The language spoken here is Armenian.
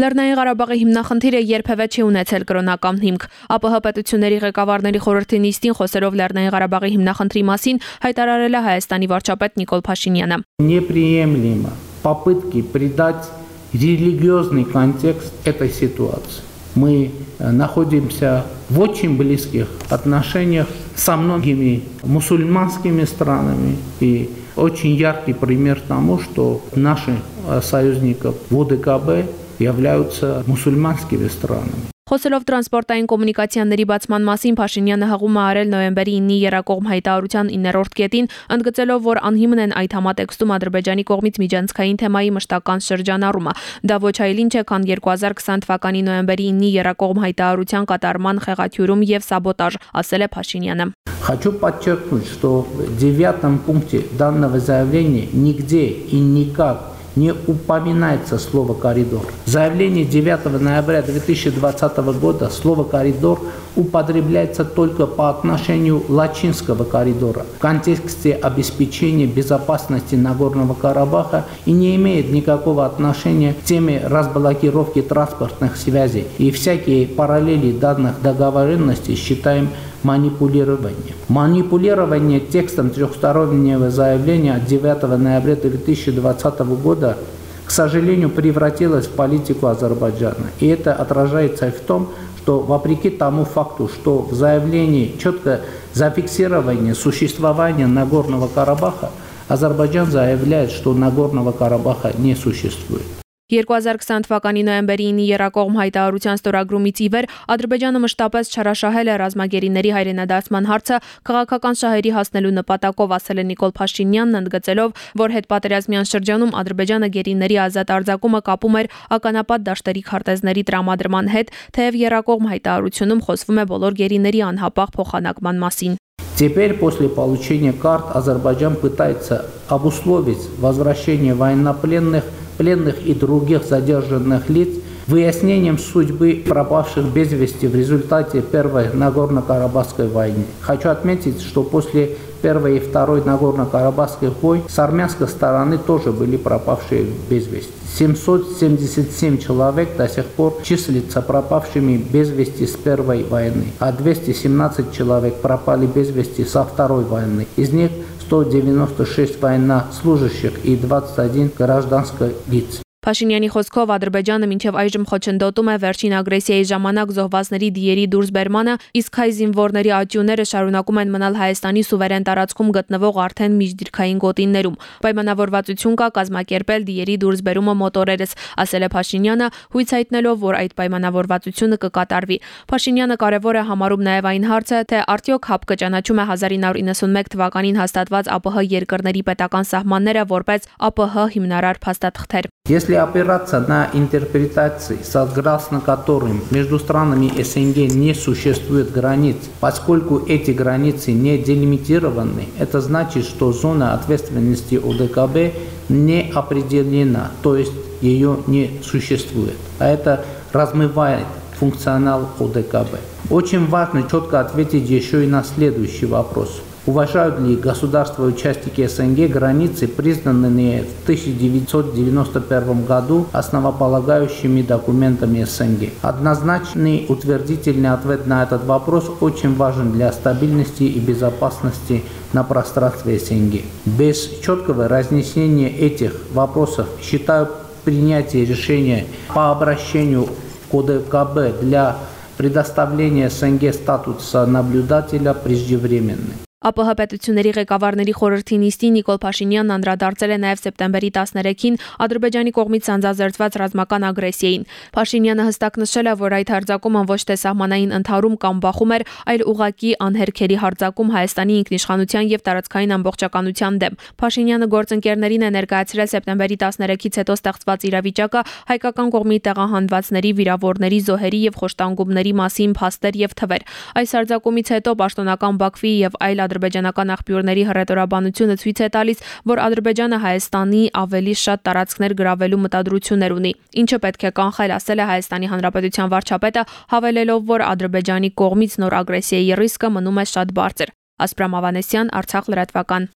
Լեռնային Ղարաբաղի հիմնախնդիրը երբևէ չի ունեցել կրոնական հիմք։ ԱՊՀ պետությունների ղեկավարների խորհրդի նիստին խոսելով Լեռնային Ղարաբաղի հիմնախնդրի մասին հայտարարել է Հայաստանի վարչապետ Նիկոլ Փաշինյանը։ Неприемлемо попытки придать религиозный контекст этой ситуации. Мы находимся в очень близких отношениях со многими мусульманскими странами и очень яркий пример тому, что наши союзники в ОДКБ являются мусульманскими странами. Խոսելով տրանսպորտային կոմունիկացիաների բացման մասին Փաշինյանը հղում է արել նոյեմբերի 9-ի Երակողմ հայտարարության 9-րդ կետին, ընդգծելով, որ անհիմն են այդ համատեքստում Ադրբեջանի կողմից միջանցքային թեմայի մշտական շրջանառումը։ Դա ոչ այլ ինչ է, քան 2020 թվականի նոյեմբերի 9-ի Երակողմ հայտարարության կատարման խեղաթյուրում եւ սաբոտաժ, ասել է Փաշինյանը։ Хочу подчеркнуть, что в девятом пункте данного заявления нигде и никак не упоминается слово «коридор». В заявлении 9 ноября 2020 года слово «коридор» употребляется только по отношению Лачинского коридора в контексте обеспечения безопасности Нагорного Карабаха и не имеет никакого отношения к теме разблокировки транспортных связей. И всякие параллели данных договоренностей считаем манипулирование. Манипулирование текстом трехстороннего заявления от 9 ноября 2020 года к сожалению, превратилось в политику Азербайджана. И это отражается в том, что вопреки тому факту, что в заявлении четко зафиксирование существования Нагорного Карабаха, Азербайджан заявляет, что Нагорного Карабаха не существует. 2020 թվականի նոյեմբերի 9-ի Երակողմ հայտարարության ստորագրումից ի վեր Ադրբեջանը մշտապես չարաշահել է ռազմագերիների հայրենադարձման հարցը քաղաքական շահերի հասնելու նպատակով, ասել է Նիկոլ Փաշինյանն, ընդգծելով, որ հետպատերազմյան շրջանում Ադրբեջանը գերիների ազատ արձակումը կապում էր ականապատ դաշտերի քարտեզների տրամադրման հետ, թեև Երակողմ հայտարարությունում խոսվում է բոլոր գերիների անհապաղ փոխանակման մասին։ Теперь, после получения карт, Азербайджан пытается обусловить возвращение военнопленных пленных и других задержанных лиц выяснением судьбы пропавших без вести в результате Первой Нагорно-Карабахской войны. Хочу отметить, что после Первой и Второй Нагорно-Карабахских войн с армянской стороны тоже были пропавшие без вести. 777 человек до сих пор числятся пропавшими без вести с Первой войны, а 217 человек пропали без вести со Второй войны. Из них 196 военнослужащих и 21 гражданских лиц. Փաշինյանի խոսքով Ադրբեջանը մինչև այժմ խոչընդոտում է վերջին ագրեսիայի ժամանակ զոհվածների դիերի դուրսբերմանը, իսկ հայ զինվորների աճյունները շարունակում են մնալ Հայաստանի սուվերեն տարածքում գտնվող արդեն միջդիրքային գոտիներում։ Պայմանավորվածություն կա կազմակերպել դիերի դուրսբերումը մոտորերս, ասել է Փաշինյանը, հույս հայտնելով, որ այդ պայմանավորվածությունը կկատարվի։ Փաշինյանը կարևոր է համարում նաև այն հարցը, թե արդյոք ՀԱՊԿ ճանաչում է 1991 թվականին հաստատված ԱՊՀ երկրների պետական սահմանները որպես ԱՊՀ հիմնարար փաստաթղթեր։ Если опираться на интерпретации, согласно которым между странами СНГ не существует границ, поскольку эти границы не делимитированы, это значит, что зона ответственности ОДКБ не определена, то есть ее не существует. А это размывает функционал ОДКБ. Очень важно четко ответить еще и на следующий вопрос – Уважают ли государства-участники СНГ границы, признанные в 1991 году основополагающими документами СНГ? Однозначный утвердительный ответ на этот вопрос очень важен для стабильности и безопасности на пространстве СНГ. Без четкого разнесения этих вопросов считаю принятие решения по обращению к ОДКБ для предоставления СНГ статуса наблюдателя преждевременным. ԱՊՀ պետությունների ղեկավարների խորհրդի նիստին Նիկոլ Փաշինյանն անդրադարձել է նաև սեպտեմբերի 13-ին Ադրբեջանի կողմից սանձազերծված ռազմական ագրեսիային։ Փաշինյանը հստակ նշել է, որ այդ հարձակումը ոչ թե սահմանային ընդհարում կամ բախում էր, այլ ուղակի անհերքերի հարձակում Հայաստանի ինքնիշխանության եւ տարածքային ամբողջականության դեմ։ Փաշինյանը գործընկերներին է ներկայացրել սեպտեմբերի 13-ից հետո ստեղծված իրավիճակը հայկական կողմի տեղահանվածների, վիրավորների, զոհերի եւ խոշտանգումների մասին փաստեր եւ թվեր։ Այս հարձակումից հետո պաշտոնական Բաքվի եւ այլ ադրբեջանական աղբյուրների հռետորաբանությունը ցույց է տալիս, որ Ադրբեջանը Հայաստանի ավելի շատ տարածքներ գրավելու մտադրություններ ունի, ինչը պետք է կանխել, ասել է Հայաստանի Հանրապետության վարչապետը, հավելելով, որ Ադրբեջանի կողմից նոր ագրեսիայի ռիսկը մնում է շատ բարձր։ Ասպրամ Ավանեսյան, Արցախ լրատվական։